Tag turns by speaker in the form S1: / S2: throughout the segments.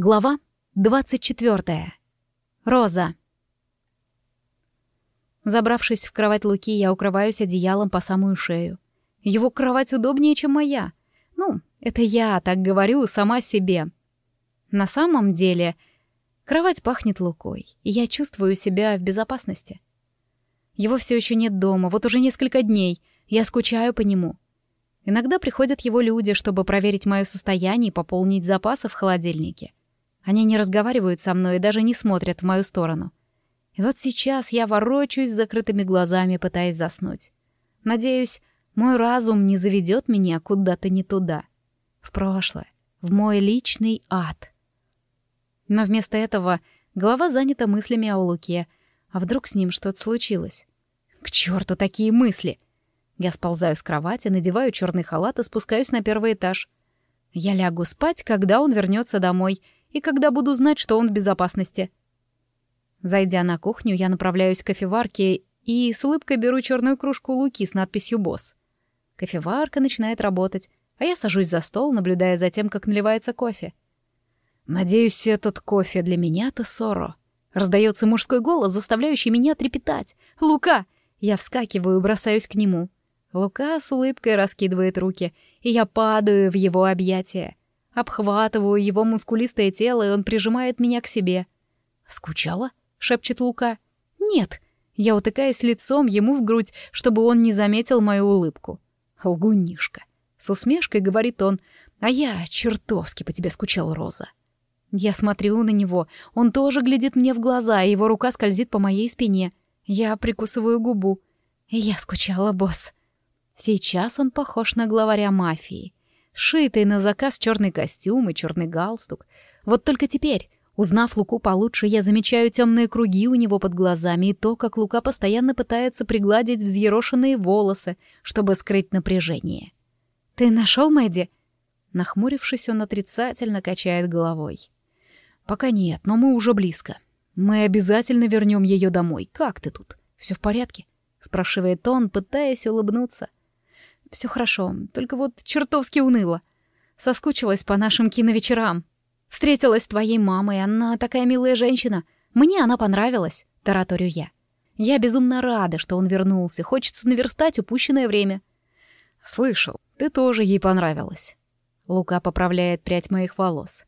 S1: Глава 24. Роза. Забравшись в кровать Луки, я укрываюсь одеялом по самую шею. Его кровать удобнее, чем моя. Ну, это я так говорю сама себе. На самом деле, кровать пахнет Лукой, и я чувствую себя в безопасности. Его все еще нет дома, вот уже несколько дней. Я скучаю по нему. Иногда приходят его люди, чтобы проверить мое состояние и пополнить запасы в холодильнике. Они не разговаривают со мной и даже не смотрят в мою сторону. И вот сейчас я ворочаюсь с закрытыми глазами, пытаясь заснуть. Надеюсь, мой разум не заведет меня куда-то не туда. В прошлое, в мой личный ад. Но вместо этого голова занята мыслями о Луке. А вдруг с ним что-то случилось? К черту такие мысли! Я сползаю с кровати, надеваю черный халат и спускаюсь на первый этаж. Я лягу спать, когда он вернется домой — и когда буду знать, что он в безопасности. Зайдя на кухню, я направляюсь к кофеварке и с улыбкой беру черную кружку луки с надписью «Босс». Кофеварка начинает работать, а я сажусь за стол, наблюдая за тем, как наливается кофе. «Надеюсь, этот кофе для меня-то Соро». Раздается мужской голос, заставляющий меня трепетать. «Лука!» Я вскакиваю и бросаюсь к нему. Лука с улыбкой раскидывает руки, и я падаю в его объятия. Обхватываю его мускулистое тело, и он прижимает меня к себе. «Скучала?» — шепчет Лука. «Нет». Я утыкаюсь лицом ему в грудь, чтобы он не заметил мою улыбку. «Лгунишка». С усмешкой говорит он, «А я чертовски по тебе скучал, Роза». Я смотрю на него, он тоже глядит мне в глаза, и его рука скользит по моей спине. Я прикусываю губу. Я скучала, босс. Сейчас он похож на главаря мафии шитый на заказ черный костюм и черный галстук. Вот только теперь, узнав Луку получше, я замечаю темные круги у него под глазами и то, как Лука постоянно пытается пригладить взъерошенные волосы, чтобы скрыть напряжение. «Ты нашел Мэдди?» Нахмурившись, он отрицательно качает головой. «Пока нет, но мы уже близко. Мы обязательно вернем ее домой. Как ты тут? Все в порядке?» — спрашивает он, пытаясь улыбнуться. Все хорошо, только вот чертовски уныло. Соскучилась по нашим киновечерам. Встретилась с твоей мамой, она такая милая женщина. Мне она понравилась, тараторю я. Я безумно рада, что он вернулся, хочется наверстать упущенное время. Слышал, ты тоже ей понравилась. Лука поправляет прядь моих волос.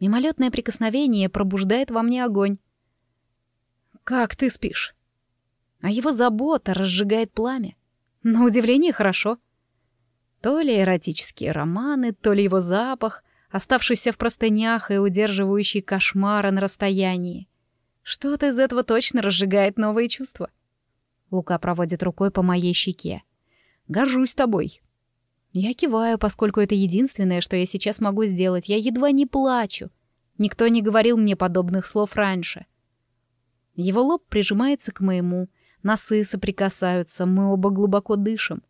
S1: Мимолетное прикосновение пробуждает во мне огонь. «Как ты спишь?» А его забота разжигает пламя. На удивление хорошо. То ли эротические романы, то ли его запах, оставшийся в простынях и удерживающий кошмара на расстоянии. Что-то из этого точно разжигает новые чувства. Лука проводит рукой по моей щеке. «Горжусь тобой». Я киваю, поскольку это единственное, что я сейчас могу сделать. Я едва не плачу. Никто не говорил мне подобных слов раньше. Его лоб прижимается к моему, носы соприкасаются, мы оба глубоко дышим.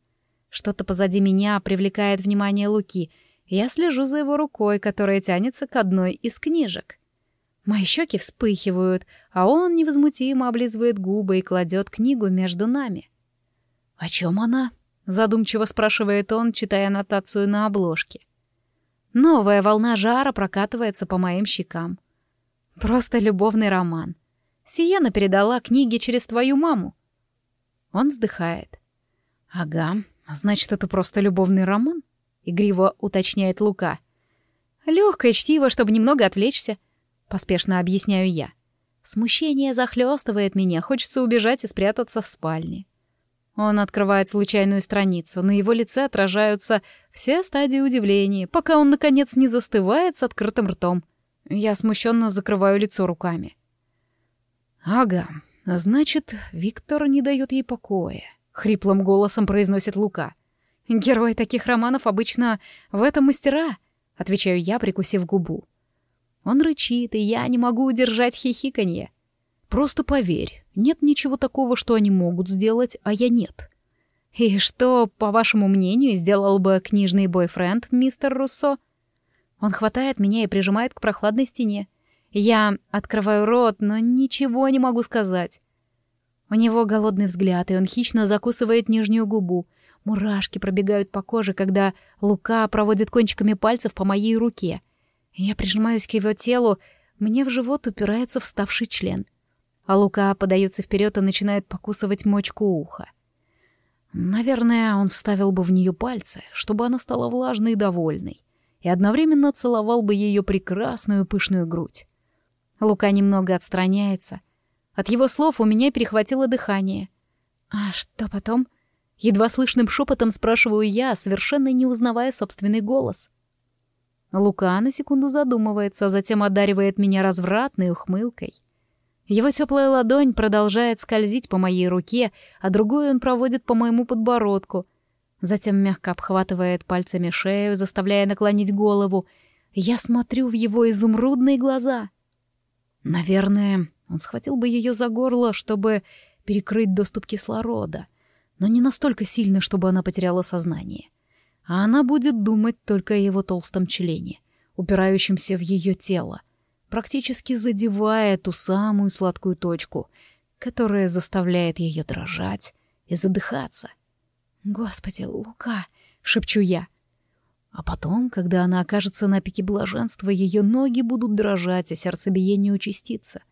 S1: Что-то позади меня привлекает внимание Луки. Я слежу за его рукой, которая тянется к одной из книжек. Мои щеки вспыхивают, а он невозмутимо облизывает губы и кладет книгу между нами. «О чем она?» — задумчиво спрашивает он, читая аннотацию на обложке. Новая волна жара прокатывается по моим щекам. Просто любовный роман. Сиена передала книги через твою маму. Он вздыхает. «Ага, «Значит, это просто любовный роман?» — игриво уточняет Лука. «Легкое чтиво, чтобы немного отвлечься», — поспешно объясняю я. Смущение захлестывает меня, хочется убежать и спрятаться в спальне. Он открывает случайную страницу, на его лице отражаются все стадии удивления, пока он, наконец, не застывает с открытым ртом. Я смущенно закрываю лицо руками. «Ага, значит, Виктор не дает ей покоя. — хриплым голосом произносит Лука. «Герои таких романов обычно в этом мастера», — отвечаю я, прикусив губу. Он рычит, и я не могу удержать хихиканье. «Просто поверь, нет ничего такого, что они могут сделать, а я нет». «И что, по вашему мнению, сделал бы книжный бойфренд, мистер Руссо?» Он хватает меня и прижимает к прохладной стене. Я открываю рот, но ничего не могу сказать. У него голодный взгляд, и он хищно закусывает нижнюю губу. Мурашки пробегают по коже, когда Лука проводит кончиками пальцев по моей руке. Я прижимаюсь к его телу, мне в живот упирается вставший член. А Лука подается вперед и начинает покусывать мочку уха. Наверное, он вставил бы в нее пальцы, чтобы она стала влажной и довольной, и одновременно целовал бы ее прекрасную пышную грудь. Лука немного отстраняется. От его слов у меня перехватило дыхание. «А что потом?» Едва слышным шепотом спрашиваю я, совершенно не узнавая собственный голос. Лука на секунду задумывается, а затем одаривает меня развратной ухмылкой. Его теплая ладонь продолжает скользить по моей руке, а другую он проводит по моему подбородку. Затем мягко обхватывает пальцами шею, заставляя наклонить голову. Я смотрю в его изумрудные глаза. Наверное, он схватил бы ее за горло, чтобы перекрыть доступ кислорода, но не настолько сильно, чтобы она потеряла сознание а она будет думать только о его толстом члене, упирающемся в ее тело, практически задевая ту самую сладкую точку, которая заставляет ее дрожать и задыхаться. «Господи, Лука!» — шепчу я. А потом, когда она окажется на пике блаженства, ее ноги будут дрожать, а сердцебиение участится.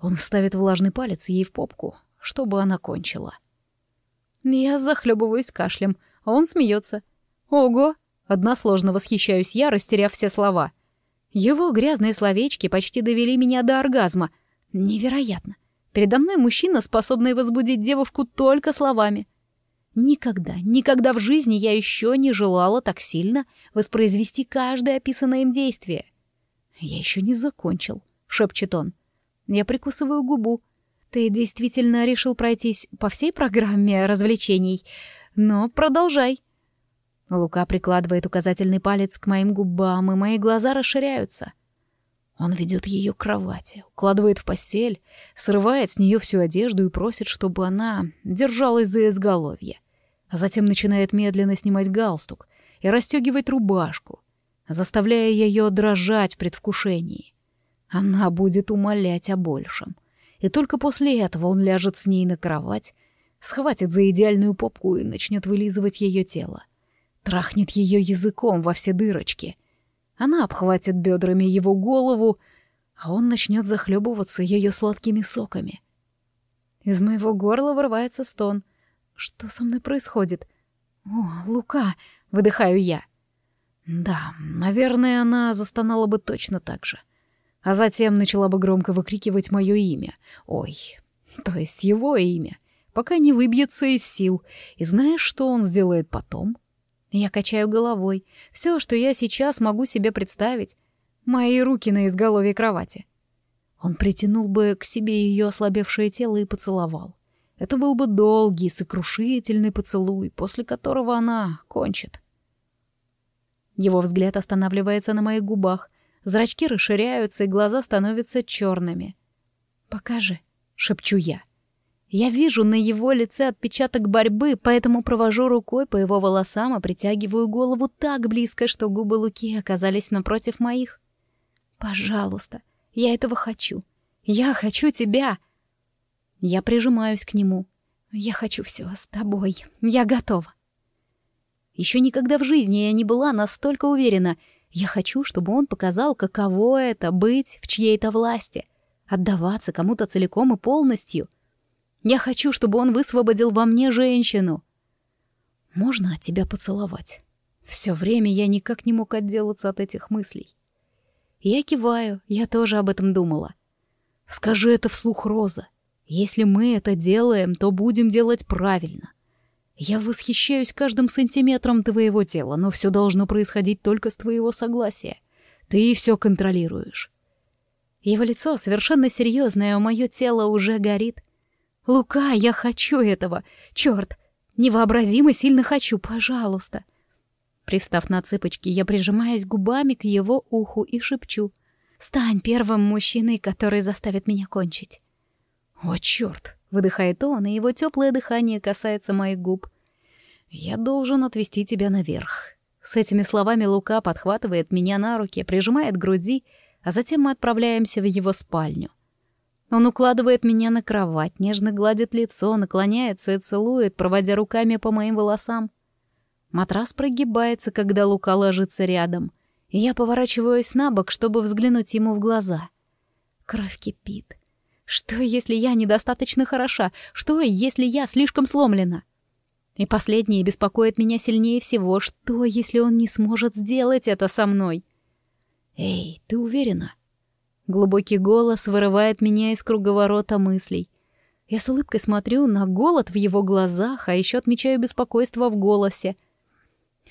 S1: Он вставит влажный палец ей в попку, чтобы она кончила. Я захлебываюсь кашлем, а он смеется — «Ого!» — односложно восхищаюсь я, растеряв все слова. Его грязные словечки почти довели меня до оргазма. Невероятно. Передо мной мужчина, способный возбудить девушку только словами. Никогда, никогда в жизни я еще не желала так сильно воспроизвести каждое описанное им действие. «Я еще не закончил», — шепчет он. Я прикусываю губу. «Ты действительно решил пройтись по всей программе развлечений? Но продолжай». Лука прикладывает указательный палец к моим губам, и мои глаза расширяются. Он ведет ее к кровати, укладывает в постель, срывает с нее всю одежду и просит, чтобы она держалась за изголовье, затем начинает медленно снимать галстук и расстегивать рубашку, заставляя ее дрожать в предвкушении. Она будет умолять о большем. И только после этого он ляжет с ней на кровать, схватит за идеальную попку и начнет вылизывать ее тело. Трахнет ее языком во все дырочки. Она обхватит бедрами его голову, а он начнет захлебываться ее сладкими соками. Из моего горла вырывается стон. Что со мной происходит? О, Лука! Выдыхаю я. Да, наверное, она застонала бы точно так же. А затем начала бы громко выкрикивать мое имя. Ой, то есть его имя. Пока не выбьется из сил. И знаешь, что он сделает потом? Я качаю головой. Все, что я сейчас могу себе представить. Мои руки на изголовье кровати. Он притянул бы к себе ее ослабевшее тело и поцеловал. Это был бы долгий, сокрушительный поцелуй, после которого она кончит. Его взгляд останавливается на моих губах. Зрачки расширяются, и глаза становятся черными. «Покажи», — шепчу я. Я вижу на его лице отпечаток борьбы, поэтому провожу рукой по его волосам и притягиваю голову так близко, что губы Луки оказались напротив моих. «Пожалуйста, я этого хочу. Я хочу тебя!» Я прижимаюсь к нему. «Я хочу все с тобой. Я готова». Еще никогда в жизни я не была настолько уверена. Я хочу, чтобы он показал, каково это — быть в чьей-то власти, отдаваться кому-то целиком и полностью — я хочу, чтобы он высвободил во мне женщину. Можно тебя поцеловать? Все время я никак не мог отделаться от этих мыслей. Я киваю, я тоже об этом думала. Скажи это вслух, Роза. Если мы это делаем, то будем делать правильно. Я восхищаюсь каждым сантиметром твоего тела, но все должно происходить только с твоего согласия. Ты все контролируешь. Его лицо совершенно серьезное, а мое тело уже горит. «Лука, я хочу этого! Черт! Невообразимо сильно хочу, пожалуйста!» Привстав на цыпочки, я прижимаюсь губами к его уху и шепчу. «Стань первым мужчиной, который заставит меня кончить!» «О, черт!» — выдыхает он, и его теплое дыхание касается моих губ. «Я должен отвести тебя наверх». С этими словами Лука подхватывает меня на руки, прижимает к груди, а затем мы отправляемся в его спальню — он укладывает меня на кровать, нежно гладит лицо, наклоняется и целует, проводя руками по моим волосам. Матрас прогибается, когда Лука ложится рядом, Я поворачиваюсь на бок, чтобы взглянуть ему в глаза. Кровь кипит. Что, если я недостаточно хороша? Что, если я слишком сломлена? И последнее беспокоит меня сильнее всего. Что, если он не сможет сделать это со мной? «Эй, ты уверена?» Глубокий голос вырывает меня из круговорота мыслей. Я с улыбкой смотрю на голод в его глазах, а еще отмечаю беспокойство в голосе.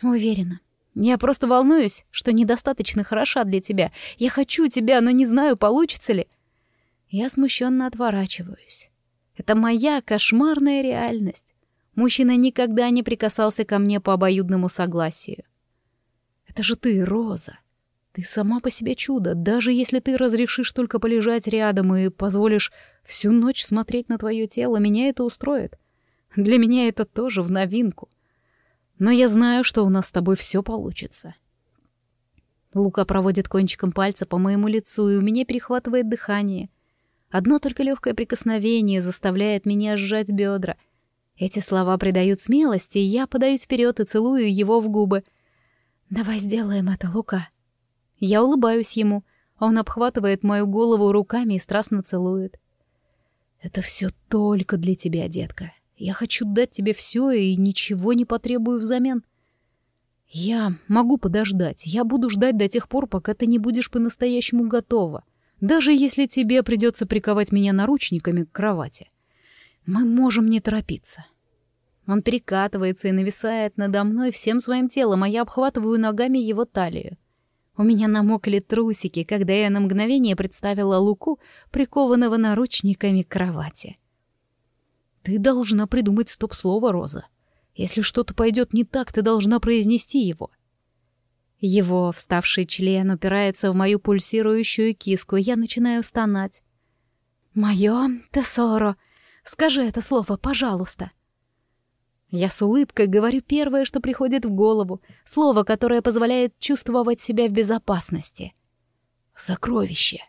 S1: Уверена. Я просто волнуюсь, что недостаточно хороша для тебя. Я хочу тебя, но не знаю, получится ли. Я смущенно отворачиваюсь. Это моя кошмарная реальность. Мужчина никогда не прикасался ко мне по обоюдному согласию. Это же ты, Роза. Ты сама по себе чудо, даже если ты разрешишь только полежать рядом и позволишь всю ночь смотреть на твое тело, меня это устроит. Для меня это тоже в новинку. Но я знаю, что у нас с тобой все получится. Лука проводит кончиком пальца по моему лицу, и у меня перехватывает дыхание. Одно только легкое прикосновение заставляет меня сжать бедра. Эти слова придают смелости, и я подаюсь вперед и целую его в губы. «Давай сделаем это, Лука», я улыбаюсь ему, он обхватывает мою голову руками и страстно целует. «Это все только для тебя, детка. Я хочу дать тебе все и ничего не потребую взамен. Я могу подождать. Я буду ждать до тех пор, пока ты не будешь по-настоящему готова. Даже если тебе придется приковать меня наручниками к кровати. Мы можем не торопиться». Он перекатывается и нависает надо мной всем своим телом, а я обхватываю ногами его талию. У меня намокли трусики, когда я на мгновение представила Луку, прикованного наручниками к кровати. «Ты должна придумать стоп-слово, Роза. Если что-то пойдет не так, ты должна произнести его». Его вставший член упирается в мою пульсирующую киску, и я начинаю стонать. «Моё тесоро, скажи это слово, пожалуйста». Я с улыбкой говорю первое, что приходит в голову, слово, которое позволяет чувствовать себя в безопасности. Сокровище.